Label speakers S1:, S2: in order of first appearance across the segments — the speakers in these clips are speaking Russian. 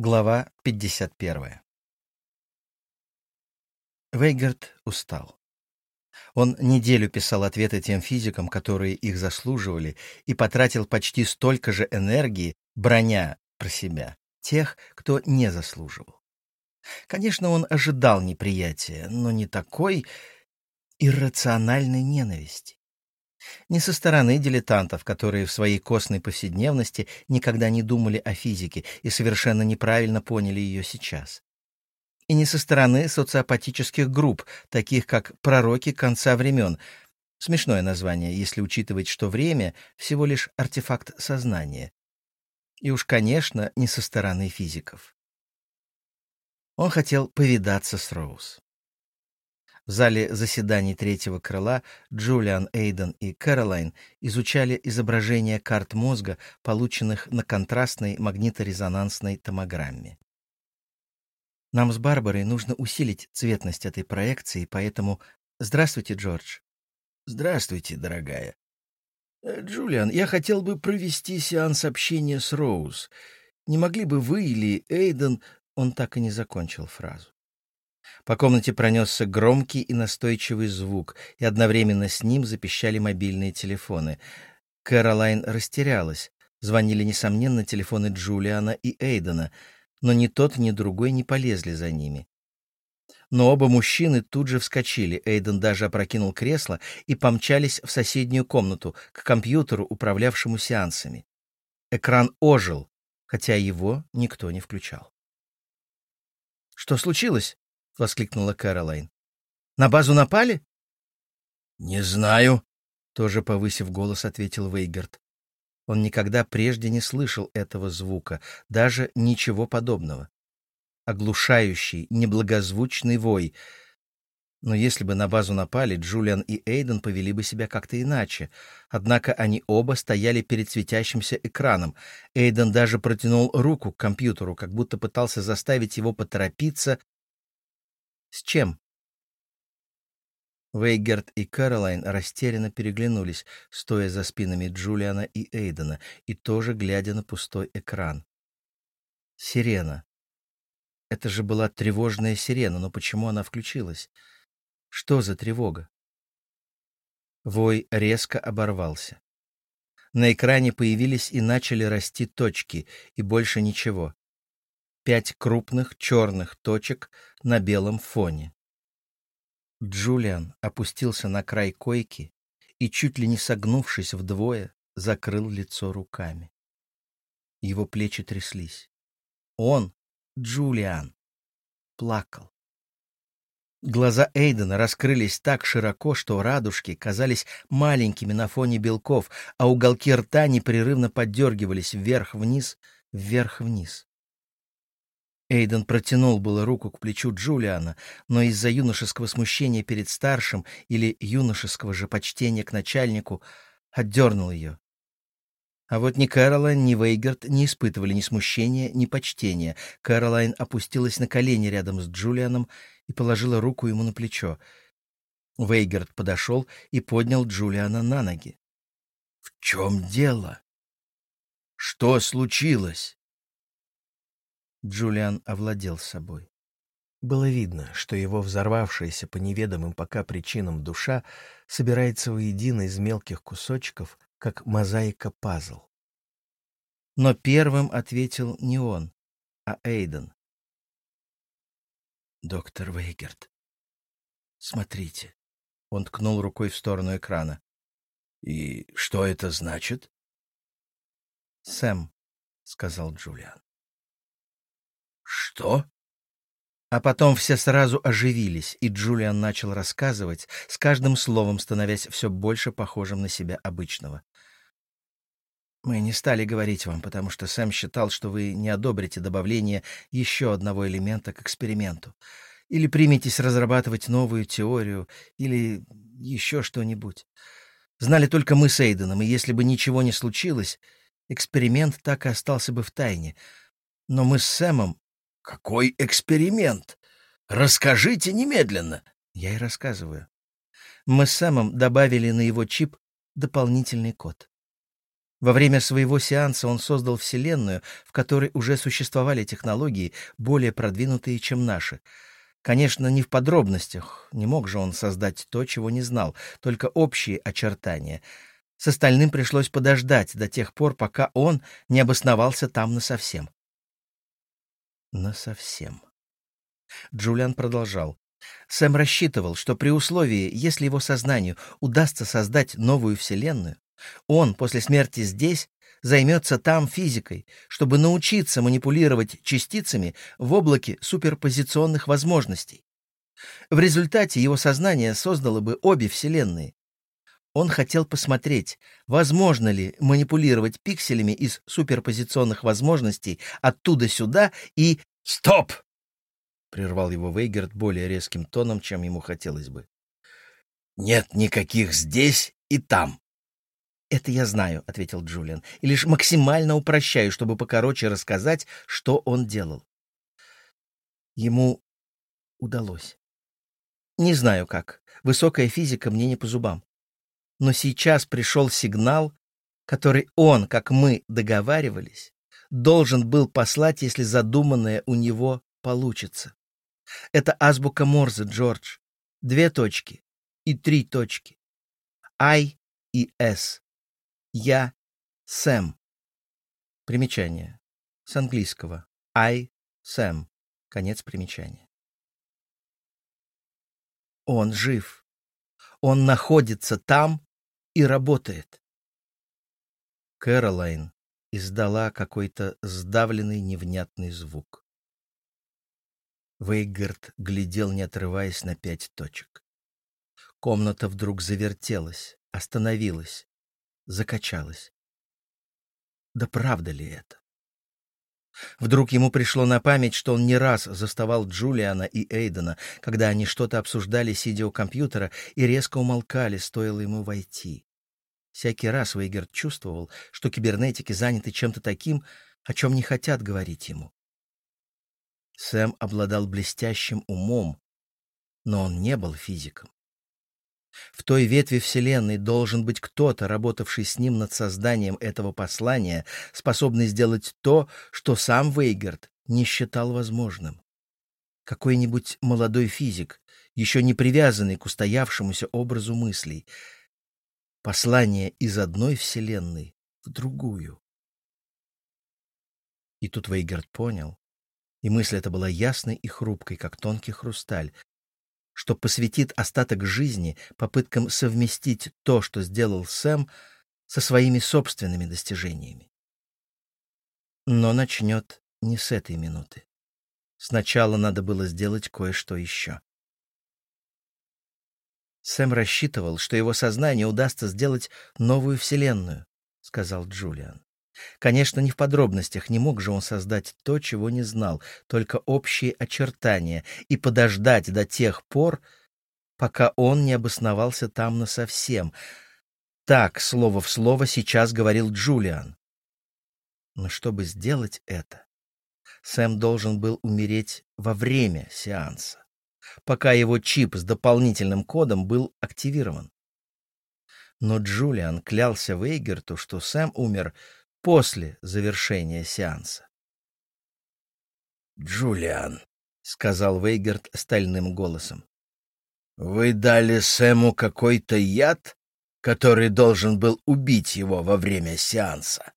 S1: Глава 51. Вейгард устал. Он неделю писал ответы тем физикам, которые их заслуживали, и потратил почти столько же энергии, броня про себя, тех, кто не заслуживал. Конечно, он ожидал неприятия, но не такой иррациональной ненависти. Не со стороны дилетантов, которые в своей костной повседневности никогда не думали о физике и совершенно неправильно поняли ее сейчас. И не со стороны социопатических групп, таких как пророки конца времен. Смешное название, если учитывать, что время — всего лишь артефакт сознания. И уж, конечно, не со стороны физиков. Он хотел повидаться с Роуз. В зале заседаний третьего крыла Джулиан, Эйден и Кэролайн изучали изображения карт мозга, полученных на контрастной магниторезонансной томограмме. Нам с Барбарой нужно усилить цветность этой проекции, поэтому... Здравствуйте, Джордж.
S2: Здравствуйте, дорогая. Э, Джулиан, я хотел бы провести сеанс общения с Роуз. Не могли бы вы или Эйден...
S1: Он так и не закончил фразу. По комнате пронесся громкий и настойчивый звук, и одновременно с ним запищали мобильные телефоны. Кэролайн растерялась. Звонили, несомненно, телефоны Джулиана и Эйдена, но ни тот, ни другой не полезли за ними. Но оба мужчины тут же вскочили, Эйден даже опрокинул кресло и помчались в соседнюю комнату, к компьютеру, управлявшему сеансами. Экран ожил, хотя его никто не включал. «Что случилось?» — воскликнула Кэролайн. «На базу напали?»
S2: «Не знаю», —
S1: тоже повысив голос, ответил Вейгерт. Он никогда прежде не слышал этого звука, даже ничего подобного. Оглушающий, неблагозвучный вой. Но если бы на базу напали, Джулиан и Эйден повели бы себя как-то иначе. Однако они оба стояли перед светящимся экраном. Эйден даже протянул руку к компьютеру, как будто пытался заставить его поторопиться с чем? Вейгерт и Кэролайн растерянно переглянулись, стоя за спинами Джулиана и Эйдена, и тоже глядя на пустой экран. Сирена. Это же была тревожная сирена, но почему она включилась? Что за тревога? Вой резко оборвался. На экране появились и начали расти точки, и больше ничего пять крупных черных точек на белом фоне. Джулиан опустился на край койки и, чуть ли не согнувшись вдвое, закрыл лицо руками. Его плечи тряслись. Он, Джулиан, плакал. Глаза Эйдена раскрылись так широко, что радужки казались маленькими на фоне белков, а уголки рта непрерывно поддергивались вверх-вниз, вверх-вниз. Эйден протянул было руку к плечу Джулиана, но из-за юношеского смущения перед старшим или юношеского же почтения к начальнику отдернул ее. А вот ни Кэролайн, ни Вейгард не испытывали ни смущения, ни почтения. Кэролайн опустилась на колени рядом с Джулианом и положила руку ему на плечо. Вейгард подошел и поднял Джулиана на ноги.
S2: — В чем дело? Что случилось?
S1: Джулиан овладел собой. Было видно, что его взорвавшаяся по неведомым пока причинам душа собирается воедино из мелких кусочков, как мозаика-пазл. Но первым ответил не он, а Эйден.
S2: «Доктор Вейгерт, смотрите».
S1: Он ткнул рукой в сторону экрана.
S2: «И что это значит?»
S1: «Сэм», — сказал Джулиан.
S2: «Что?»
S1: А потом все сразу оживились, и Джулиан начал рассказывать, с каждым словом становясь все больше похожим на себя обычного. «Мы не стали говорить вам, потому что Сэм считал, что вы не одобрите добавление еще одного элемента к эксперименту. Или приметесь разрабатывать новую теорию, или еще что-нибудь. Знали только мы с Эйденом, и если бы ничего не случилось, эксперимент так и остался бы в тайне. Но мы с Сэмом
S2: «Какой эксперимент? Расскажите немедленно!»
S1: Я и рассказываю. Мы с Сэмом добавили на его чип дополнительный код. Во время своего сеанса он создал Вселенную, в которой уже существовали технологии, более продвинутые, чем наши. Конечно, не в подробностях, не мог же он создать то, чего не знал, только общие очертания. С остальным пришлось подождать до тех пор, пока он не обосновался там насовсем. Насовсем. Джулиан продолжал. Сэм рассчитывал, что при условии, если его сознанию удастся создать новую Вселенную, он после смерти здесь займется там физикой, чтобы научиться манипулировать частицами в облаке суперпозиционных возможностей. В результате его сознание создало бы обе Вселенные. Он хотел посмотреть, возможно ли манипулировать пикселями из суперпозиционных возможностей оттуда сюда и...
S2: «Стоп!»
S1: — прервал его Вейгерт более резким тоном, чем ему хотелось бы.
S2: «Нет никаких здесь и там».
S1: «Это я знаю», — ответил Джулиан, — «и лишь максимально упрощаю, чтобы покороче рассказать, что он делал». Ему удалось. Не знаю как. Высокая физика мне не по зубам. Но сейчас пришел сигнал, который он, как мы договаривались, должен был послать, если задуманное у него получится. Это азбука Морзе, Джордж. Две точки и три точки. I и S. Я Сэм. Примечание. С английского. I Сэм. Конец примечания. Он жив. Он находится там и работает. Кэролайн издала какой-то сдавленный невнятный звук. Вейгард глядел, не отрываясь на пять точек. Комната вдруг завертелась, остановилась, закачалась. Да правда ли это? Вдруг ему пришло на память, что он не раз заставал Джулиана и Эйдена, когда они что-то обсуждали, сидя у компьютера, и резко умолкали, стоило ему войти. Всякий раз Вейгерт чувствовал, что кибернетики заняты чем-то таким, о чем не хотят говорить ему. Сэм обладал блестящим умом, но он не был физиком. В той ветви Вселенной должен быть кто-то, работавший с ним над созданием этого послания, способный сделать то, что сам Вейгард не считал возможным. Какой-нибудь молодой физик, еще не привязанный к устоявшемуся образу мыслей. Послание из одной Вселенной в другую. И тут Вейгард понял, и мысль эта была ясной и хрупкой, как тонкий хрусталь, что посвятит остаток жизни попыткам совместить то, что сделал Сэм, со своими собственными достижениями. Но начнет не с этой минуты. Сначала надо было сделать кое-что еще. Сэм рассчитывал, что его сознание удастся сделать новую вселенную, — сказал Джулиан. Конечно, не в подробностях, не мог же он создать то, чего не знал, только общие очертания, и подождать до тех пор, пока он не обосновался там насовсем. Так, слово в слово, сейчас говорил Джулиан. Но чтобы сделать это, Сэм должен был умереть во время сеанса, пока его чип с дополнительным кодом был активирован. Но Джулиан клялся Вейгерту, что Сэм умер после завершения сеанса.
S2: «Джулиан», — сказал Вейгард стальным голосом, — «вы дали Сэму какой-то яд, который должен был убить его во время сеанса?»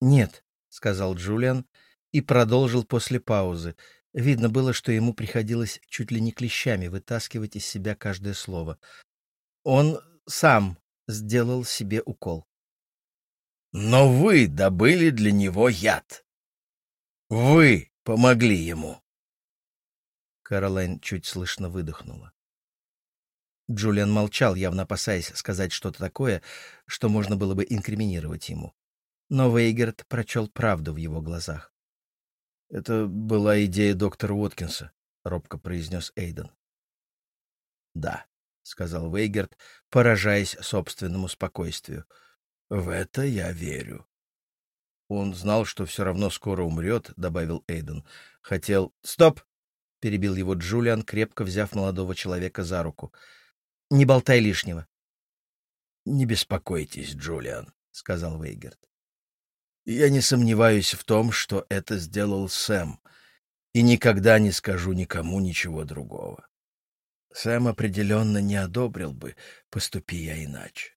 S1: «Нет», — сказал Джулиан и продолжил после паузы. Видно было, что ему приходилось чуть ли не клещами вытаскивать из себя каждое слово. Он сам сделал себе укол.
S2: Но вы добыли для него яд. Вы помогли ему.
S1: Каролайн чуть слышно выдохнула. Джулиан молчал, явно опасаясь сказать что-то такое, что можно было бы инкриминировать ему. Но Вейгерт прочел правду в его глазах. «Это была идея доктора Уоткинса», — робко произнес Эйден. «Да», — сказал Вейгерт, поражаясь собственному спокойствию.
S2: В это я верю.
S1: Он знал, что все равно скоро умрет, — добавил Эйден. Хотел... Стоп! — перебил его Джулиан, крепко взяв молодого человека за руку. Не болтай лишнего.
S2: Не беспокойтесь, Джулиан.
S1: сказал Вейгерт.
S2: Я не сомневаюсь в том, что это сделал Сэм, и никогда не скажу никому ничего другого. Сэм определенно не одобрил бы, поступи я иначе.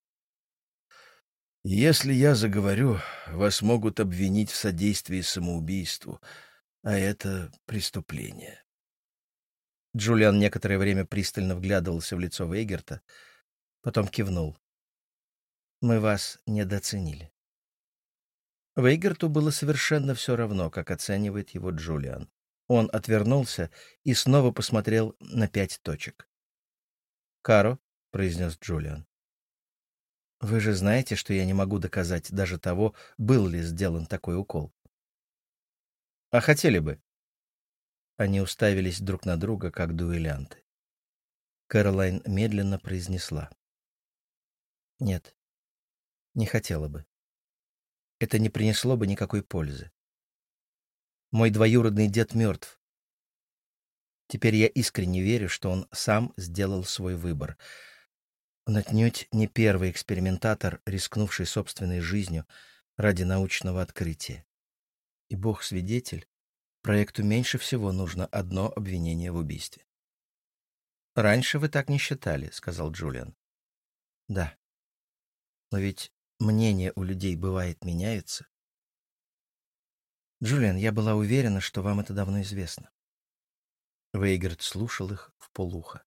S2: Если я заговорю, вас могут обвинить в содействии самоубийству, а это преступление.
S1: Джулиан некоторое время пристально вглядывался в лицо Вейгерта, потом кивнул. «Мы вас недооценили». Вейгерту было совершенно все равно, как оценивает его Джулиан. Он отвернулся и снова посмотрел на пять точек. «Каро», — произнес Джулиан, — «вы же знаете, что я не могу доказать даже того, был ли сделан такой укол». «А хотели бы?» Они уставились друг на друга, как дуэлянты. Кэролайн медленно произнесла. «Нет, не хотела бы это не принесло бы никакой пользы. Мой двоюродный дед мертв. Теперь я искренне верю, что он сам сделал свой выбор. Он отнюдь не первый экспериментатор, рискнувший собственной жизнью ради научного открытия. И Бог свидетель, проекту меньше всего нужно одно обвинение в убийстве. «Раньше вы так не считали», — сказал Джулиан. «Да. Но ведь мнения у людей бывает меняются. Джулиан, я была уверена, что вам это давно известно. Вейгард слушал их в полуха.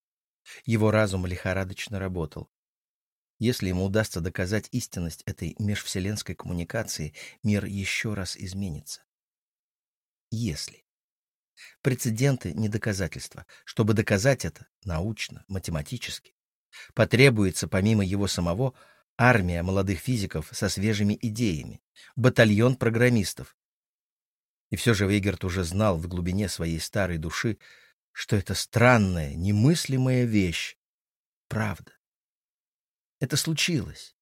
S1: Его разум лихорадочно работал. Если ему удастся доказать истинность этой межвселенской коммуникации, мир еще раз изменится. Если. Прецеденты — не доказательства. Чтобы доказать это научно, математически, потребуется помимо его самого армия молодых физиков со свежими идеями, батальон программистов. И все же Вейгерт уже знал в глубине своей старой души, что это странная, немыслимая вещь. Правда. Это случилось.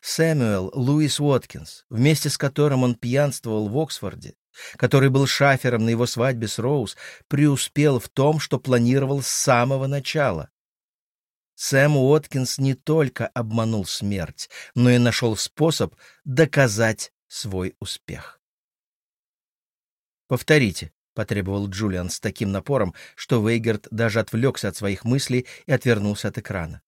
S1: Сэмюэл Луис Уоткинс, вместе с которым он пьянствовал в Оксфорде, который был шафером на его свадьбе с Роуз, преуспел в том, что планировал с самого начала. Сэм Уоткинс не только обманул смерть, но и нашел способ доказать свой успех. «Повторите», — потребовал Джулиан с таким напором, что Вейгерт даже отвлекся от своих мыслей и отвернулся от экрана.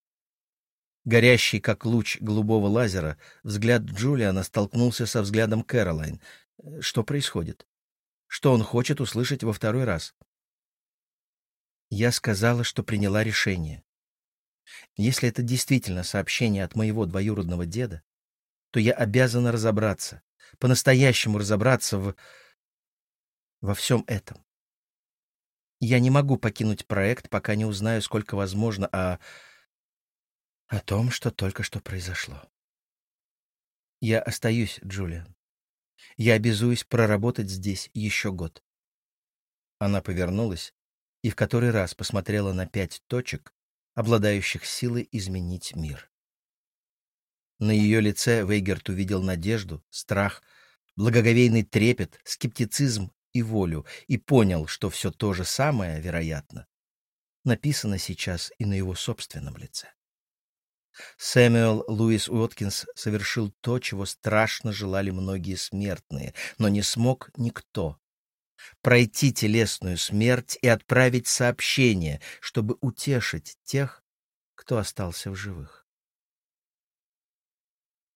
S1: Горящий, как луч голубого лазера, взгляд Джулиана столкнулся со взглядом Кэролайн. Что происходит? Что он хочет услышать во второй раз? Я сказала, что приняла решение. Если это действительно сообщение от моего двоюродного деда, то я обязана разобраться, по-настоящему разобраться в... во всем этом. Я не могу покинуть проект, пока не узнаю, сколько возможно о... о том, что только что произошло. Я остаюсь, Джулиан. Я обязуюсь проработать здесь еще год. Она повернулась и в который раз посмотрела на пять точек, обладающих силой изменить мир. На ее лице Вейгерт увидел надежду, страх, благоговейный трепет, скептицизм и волю, и понял, что все то же самое, вероятно, написано сейчас и на его собственном лице. Сэмюэл Луис Уоткинс совершил то, чего страшно желали многие смертные, но не смог никто. Пройти телесную смерть и отправить сообщение, чтобы утешить тех, кто остался в живых.